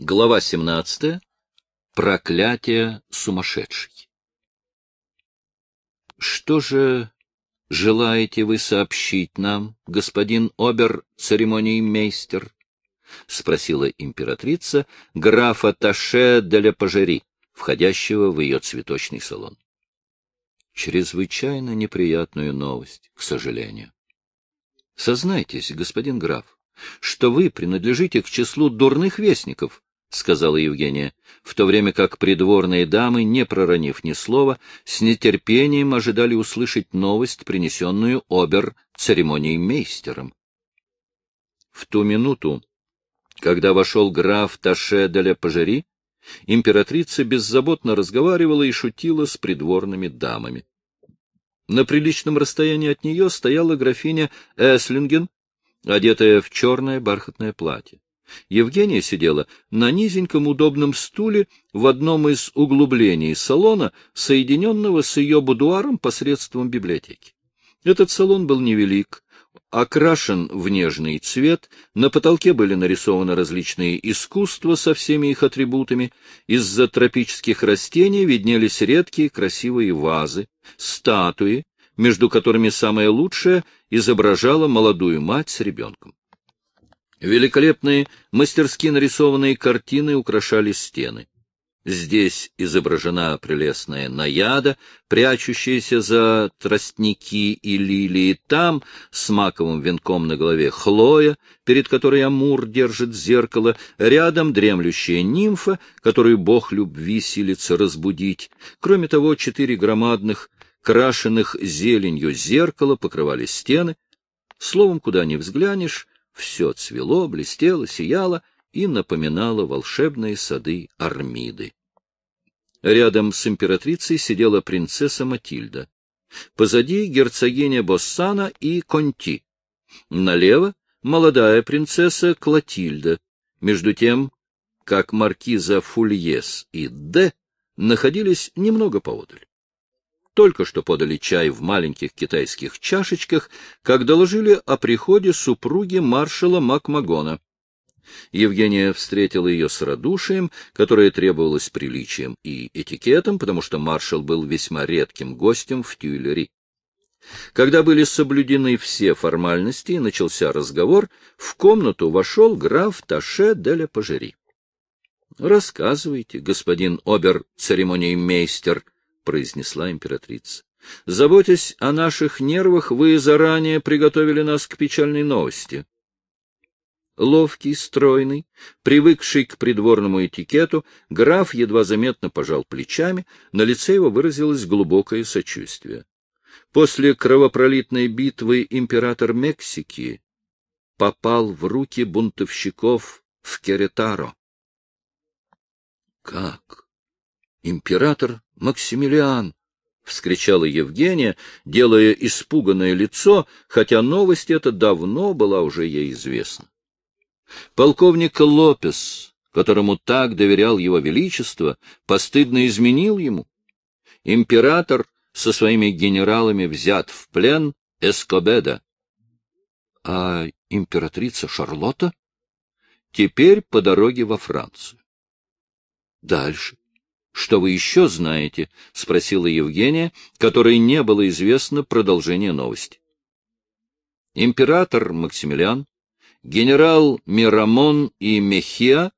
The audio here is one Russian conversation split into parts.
Глава 17. Проклятие сумасшедшей. Что же желаете вы сообщить нам, господин обер-церемониймейстер? — спросила императрица графа Таше де ля Пажери, входящего в ее цветочный салон. Чрезвычайно неприятную новость, к сожалению. Сознайтесь, господин граф, что вы принадлежите к числу дурных вестников, — сказала Евгения, в то время как придворные дамы, не проронив ни слова, с нетерпением ожидали услышать новость, принесенную обер-церемонией мейстером. В ту минуту, когда вошел граф Таше де ля Пажери, императрица беззаботно разговаривала и шутила с придворными дамами. На приличном расстоянии от нее стояла графиня Эслинген, одетая в черное бархатное платье. Евгения сидела на низеньком удобном стуле в одном из углублений салона, соединенного с ее будуаром посредством библиотеки. Этот салон был невелик, окрашен в нежный цвет, на потолке были нарисованы различные искусства со всеми их атрибутами, из-за тропических растений виднелись редкие красивые вазы, статуи, между которыми самая лучшая изображала молодую мать с ребенком. Великолепные, мастерски нарисованные картины украшали стены. Здесь изображена прелестная наяда, прячущаяся за тростники и лилии. Там, с маковым венком на голове, Хлоя, перед которой Амур держит зеркало. Рядом дремлющая нимфа, которую бог любви силится разбудить. Кроме того, четыре громадных, крашенных зеленью зеркала покрывали стены. Словом, куда ни взглянешь, все цвело, блестело, сияло и напоминало волшебные сады Армиды. Рядом с императрицей сидела принцесса Матильда. Позади герцогиня Боссана и Конти. Налево — молодая принцесса Клотильда. Между тем, как маркиза Фульес и Д находились немного поодаль. Только что подали чай в маленьких китайских чашечках, как доложили о приходе супруги маршала Макмагона. Евгения встретила ее с радушием, которое требовалось приличием и этикетом, потому что маршал был весьма редким гостем в Тюильри. Когда были соблюдены все формальности и начался разговор, в комнату вошел граф Таше де ля Пажери. — Рассказывайте, господин обер-церемониймейстер, — произнесла императрица. — Заботясь о наших нервах, вы заранее приготовили нас к печальной новости. Ловкий, стройный, привыкший к придворному этикету, граф едва заметно пожал плечами, на лице его выразилось глубокое сочувствие. После кровопролитной битвы император Мексики попал в руки бунтовщиков в Керетаро. — Как? Император Максимилиан! — вскричала Евгения, делая испуганное лицо, хотя новость эта давно была уже ей известна. Полковник Лопес, которому так доверял его величество, постыдно изменил ему. Император со своими генералами взят в плен Эскобеда. А императрица Шарлотта? Теперь по дороге во Францию. Дальше. Что вы еще знаете? — спросила Евгения, которой не было известно продолжение новости. Император Максимилиан, генерал Мирамон и Мехиа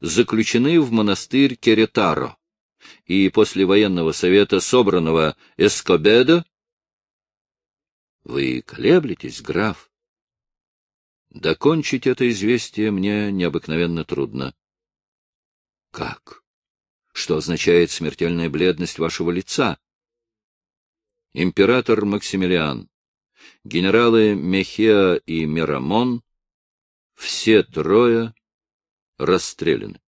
заключены в монастырь Керетаро, и после военного совета, собранного Эскобедо, вы колеблетесь, граф? Докончить это известие мне необыкновенно трудно. Как? Что означает смертельная бледность вашего лица. Император Максимилиан, генералы Мехеа и Мирамон, все трое расстреляны.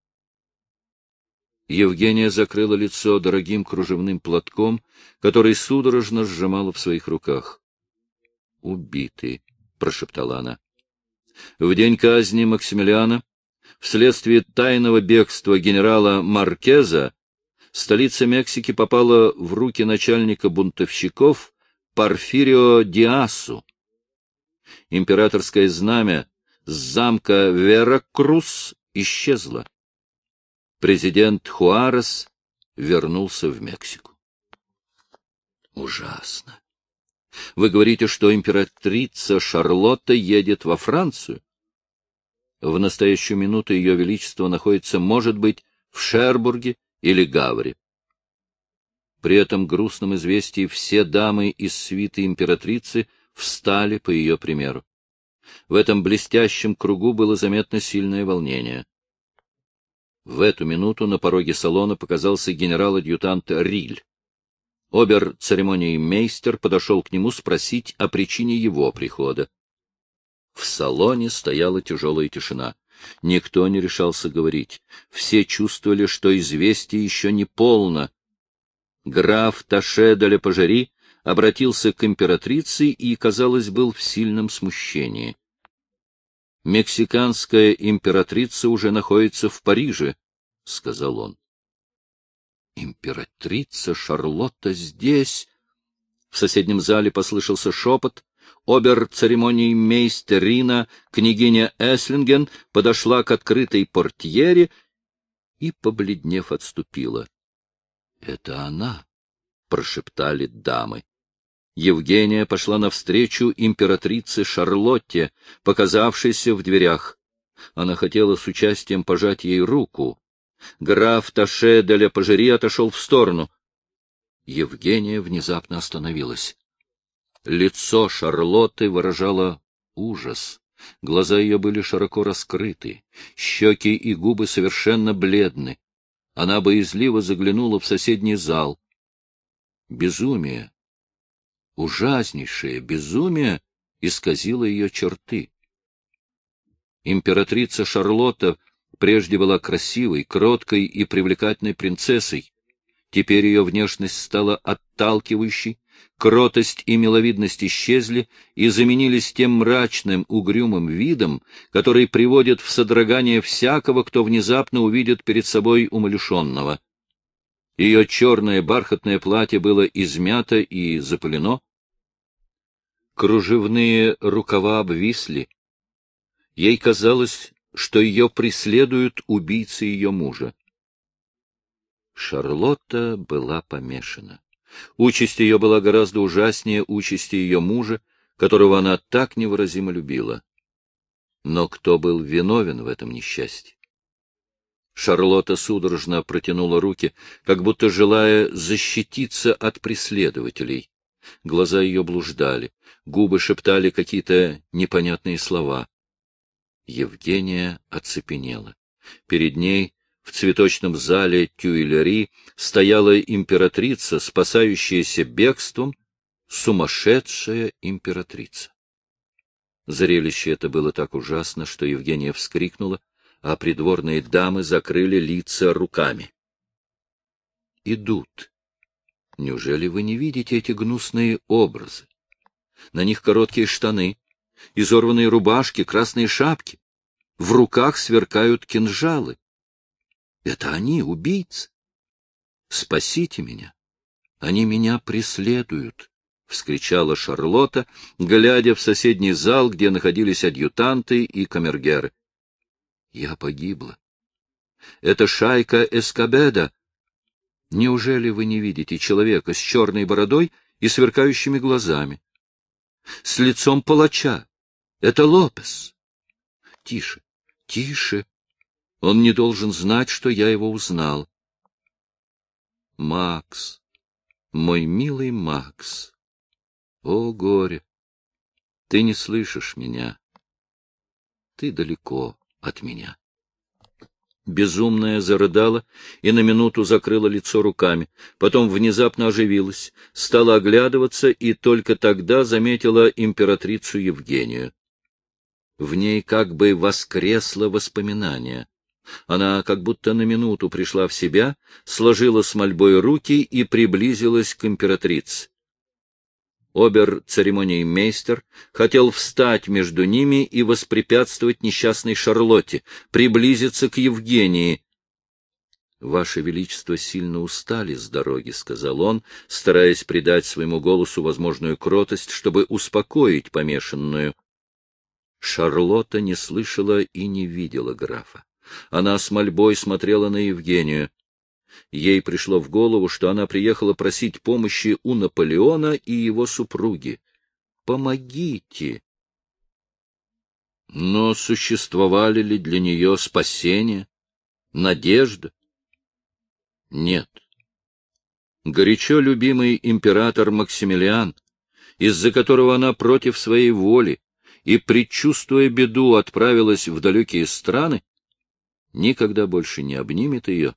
Евгения закрыла лицо дорогим кружевным платком, который судорожно сжимала в своих руках. «Убиты», — прошептала она. В день казни Максимилиана Вследствие тайного бегства генерала Маркеза столица Мексики попала в руки начальника бунтовщиков Порфирио Диасу. Императорское знамя с замка Веракрус исчезло. президент Хуарес вернулся в Мексику. Ужасно. Вы говорите, что императрица Шарлотта едет во Францию? В настоящую минуту ее величество находится, может быть, в Шербурге или Гавре. При этом грустном известии все дамы из свиты императрицы встали по ее примеру. В этом блестящем кругу было заметно сильное волнение. В эту минуту на пороге салона показался генерал-адъютант Риль. Обер-церемонии мейстер подошел к нему спросить о причине его прихода. В салоне стояла тяжелая тишина. Никто не решался говорить. Все чувствовали, что известие еще не полно. Граф Таше де Пожари обратился к императрице и, казалось, был в сильном смущении. «Мексиканская императрица уже находится в Париже», — сказал он. «Императрица Шарлотта здесь!» В соседнем зале послышался шепот. Обер-церемонии мейстерина, княгиня Эслинген, подошла к открытой портьере и, побледнев, отступила. — Это она! — прошептали дамы. Евгения пошла навстречу императрице Шарлотте, показавшейся в дверях. Она хотела с участием пожать ей руку. Граф Таше де ля Пажери отошел в сторону. Евгения внезапно остановилась. Лицо Шарлотты выражало ужас. Глаза ее были широко раскрыты, щеки и губы совершенно бледны. Она боязливо заглянула в соседний зал. Безумие, ужаснейшее безумие исказило ее черты. Императрица Шарлотта прежде была красивой, кроткой и привлекательной принцессой. Теперь ее внешность стала отталкивающей, кротость и миловидность исчезли и заменились тем мрачным, угрюмым видом, который приводит в содрогание всякого, кто внезапно увидит перед собой умалишенного. Ее черное бархатное платье было измято и запылено. Кружевные рукава обвисли. Ей казалось, что ее преследуют убийцы ее мужа. Шарлотта была помешана. Участь ее была гораздо ужаснее участи ее мужа, которого она так невыразимо любила. Но кто был виновен в этом несчастье? Шарлотта судорожно протянула руки, как будто желая защититься от преследователей. Глаза ее блуждали, губы шептали какие-то непонятные слова. Евгения оцепенела. Перед ней в цветочном зале Тюильри стояла императрица, спасающаяся бегством, сумасшедшая императрица. Зрелище это было так ужасно, что Евгения вскрикнула, а придворные дамы закрыли лица руками. Идут. Неужели вы не видите эти гнусные образы? На них короткие штаны, изорванные рубашки, красные шапки. В руках сверкают кинжалы. Это они, убийцы. Спасите меня. Они меня преследуют. — вскричала Шарлотта, глядя в соседний зал, где находились адъютанты и камергеры. Я погибла. Это шайка Эскобеда. Неужели вы не видите человека с черной бородой и сверкающими глазами? С лицом палача. Это Лопес. Тише, тише. Он не должен знать, что я его узнал. Макс, мой милый Макс. О, горе! Ты не слышишь меня. Ты далеко от меня. Безумная зарыдала и на минуту закрыла лицо руками, потом внезапно оживилась, стала оглядываться и только тогда заметила императрицу Евгению. В ней как бы воскресло воспоминание. Она как будто на минуту пришла в себя, сложила с мольбой руки и приблизилась к императрице. Обер-церемоний мейстер хотел встать между ними и воспрепятствовать несчастной Шарлотте, приблизиться к Евгении. — Ваше Величество сильно устали с дороги, — сказал он, стараясь придать своему голосу возможную кротость, чтобы успокоить помешанную. Шарлотта не слышала и не видела графа. Она с мольбой смотрела на Евгению. Ей пришло в голову, что она приехала просить помощи у Наполеона и его супруги. «Помогите!» Но существовали ли для нее спасение, надежда? Нет. Горячо любимый император Максимилиан, из-за которого она против своей воли и, предчувствуя беду, отправилась в далекие страны, никогда больше не обнимет ее.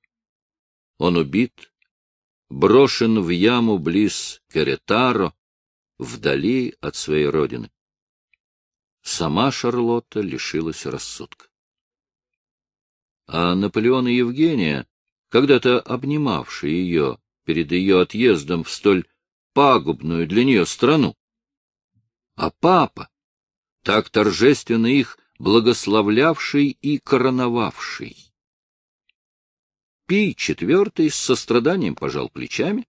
Он убит, брошен в яму близ Керетаро, вдали от своей родины. Сама Шарлотта лишилась рассудка. А Наполеон и Евгения, когда-то обнимавшие ее перед ее отъездом в столь пагубную для нее страну, а папа, так торжественно их благословлявший и короновавший. Пий четвертый с состраданием пожал плечами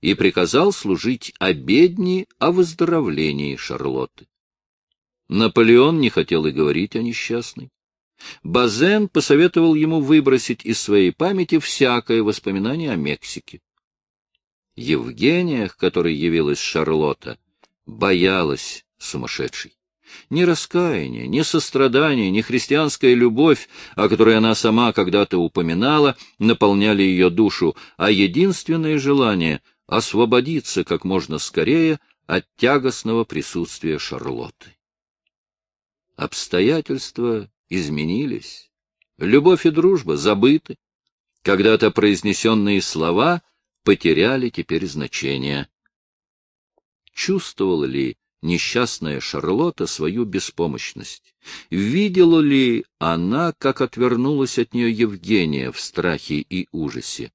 и приказал служить обедни о выздоровлении Шарлотты. Наполеон не хотел и говорить о несчастной. Базен посоветовал ему выбросить из своей памяти всякое воспоминание о Мексике. Евгения, к которой явилась Шарлотта, боялась сумасшедшей. Ни раскаяние, ни сострадание, ни христианская любовь, о которой она сама когда-то упоминала, наполняли ее душу, а единственное желание — освободиться как можно скорее от тягостного присутствия Шарлотты. Обстоятельства изменились, любовь и дружба забыты, когда-то произнесенные слова потеряли теперь значение. Чувствовала ли несчастная Шарлотта свою беспомощность. Видела ли она, как отвернулась от нее Евгения в страхе и ужасе?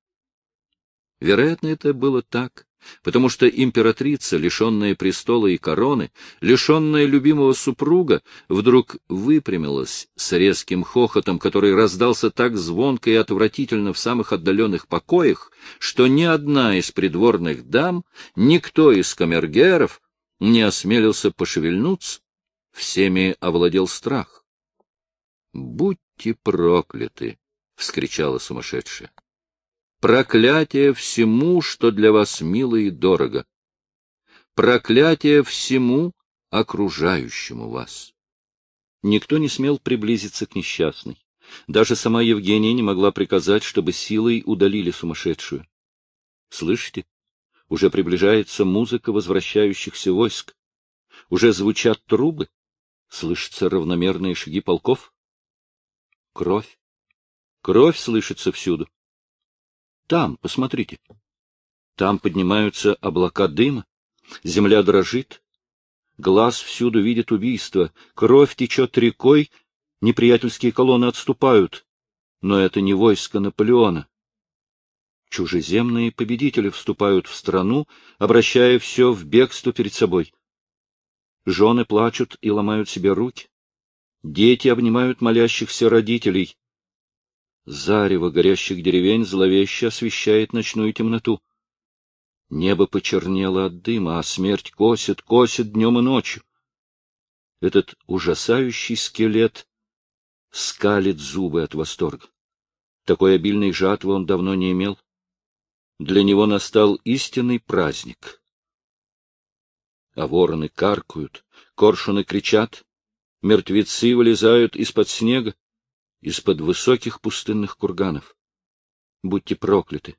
Вероятно, это было так, потому что императрица, лишенная престола и короны, лишенная любимого супруга, вдруг выпрямилась с резким хохотом, который раздался так звонко и отвратительно в самых отдаленных покоях, что ни одна из придворных дам, никто из камергеров не осмелился пошевельнуться, всеми овладел страх. — Будьте прокляты! — вскричала сумасшедшая. — Проклятие всему, что для вас мило и дорого! Проклятие всему, окружающему вас! Никто не смел приблизиться к несчастной. Даже сама Евгения не могла приказать, чтобы силой удалили сумасшедшую. Слышите? Уже приближается музыка возвращающихся войск. Уже звучат трубы. Слышатся равномерные шаги полков. Кровь. Кровь слышится всюду. Там, посмотрите. Там поднимаются облака дыма. Земля дрожит. Глаз всюду видит убийство. Кровь течет рекой. Неприятельские колонны отступают. Но это не войско Наполеона. Чужеземные победители вступают в страну, обращая все в бегство перед собой. Жены плачут и ломают себе руки. Дети обнимают молящихся родителей. Зарево горящих деревень зловеще освещает ночную темноту. Небо почернело от дыма, а смерть косит, косит днем и ночью. Этот ужасающий скелет скалит зубы от восторга. Такой обильной жатвы он давно не имел для него настал истинный праздник. А вороны каркают, коршуны кричат, мертвецы вылезают из-под снега, из-под высоких пустынных курганов. Будьте прокляты,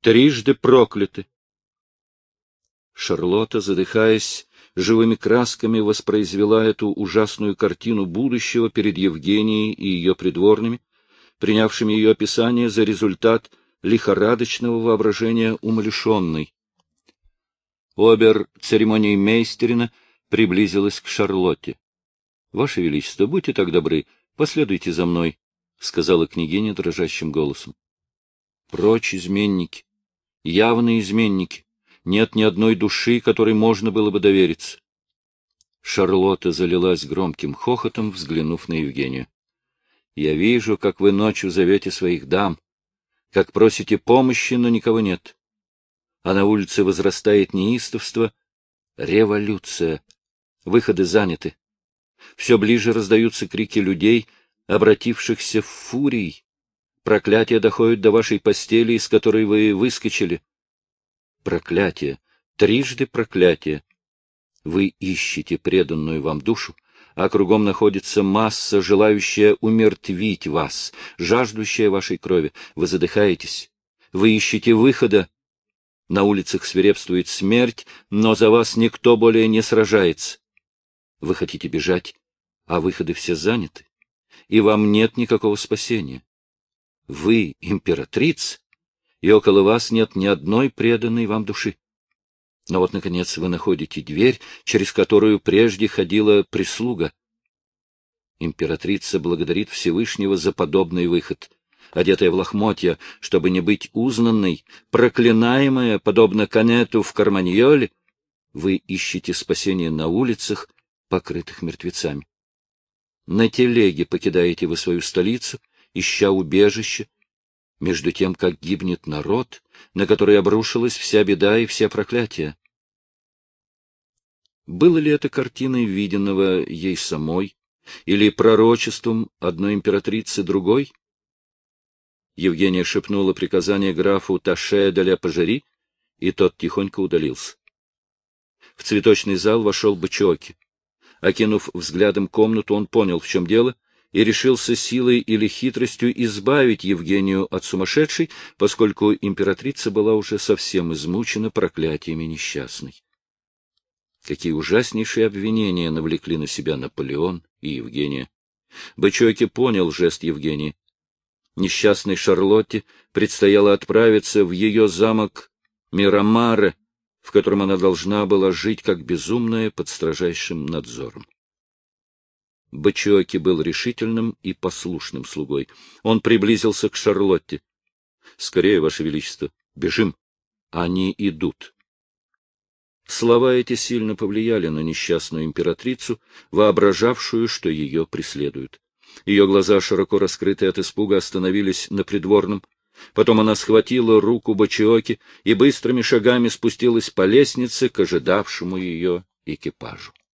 трижды прокляты. Шарлотта, задыхаясь, живыми красками воспроизвела эту ужасную картину будущего перед Евгенией и ее придворными, принявшими ее описание за результат лихорадочного воображения умалишенной. Обер церемонии мейстерина приблизилась к Шарлотте. — Ваше Величество, будьте так добры, последуйте за мной, — сказала княгиня дрожащим голосом. — Прочь изменники, явные изменники, нет ни одной души, которой можно было бы довериться. Шарлотта залилась громким хохотом, взглянув на Евгению. — Я вижу, как вы ночью зовете своих дам как просите помощи, но никого нет. А на улице возрастает неистовство, революция, выходы заняты. Все ближе раздаются крики людей, обратившихся в фурий. Проклятие доходит до вашей постели, из которой вы выскочили. Проклятие, трижды проклятие. Вы ищете преданную вам душу, а кругом находится масса, желающая умертвить вас, жаждущая вашей крови. Вы задыхаетесь. Вы ищете выхода. На улицах свирепствует смерть, но за вас никто более не сражается. Вы хотите бежать, а выходы все заняты, и вам нет никакого спасения. Вы императрица, и около вас нет ни одной преданной вам души. Но вот, наконец, вы находите дверь, через которую прежде ходила прислуга. Императрица благодарит Всевышнего за подобный выход. Одетая в лохмотья, чтобы не быть узнанной, проклинаемая, подобно канету в карманьоле, вы ищете спасение на улицах, покрытых мертвецами. На телеге покидаете вы свою столицу, ища убежище, между тем, как гибнет народ, на который обрушилась вся беда и все проклятия. Было ли это картиной виденного ей самой или пророчеством одной императрицы другой? Евгения шепнула приказание графу Таше де ля Пажери, и тот тихонько удалился. В цветочный зал вошел Бычоки. Окинув взглядом комнату, он понял, в чем дело, и решился силой или хитростью избавить Евгению от сумасшедшей, поскольку императрица была уже совсем измучена проклятиями несчастной. Какие ужаснейшие обвинения навлекли на себя Наполеон и Евгения. Бычойки понял жест Евгении. Несчастной Шарлотте предстояло отправиться в ее замок Мирамаре, в котором она должна была жить как безумная под строжайшим надзором. Бычоки был решительным и послушным слугой. Он приблизился к Шарлотте. — Скорее, Ваше Величество, бежим. Они идут. Слова эти сильно повлияли на несчастную императрицу, воображавшую, что ее преследуют. Ее глаза, широко раскрытые от испуга, остановились на придворном. Потом она схватила руку Бачиоки и быстрыми шагами спустилась по лестнице к ожидавшему ее экипажу.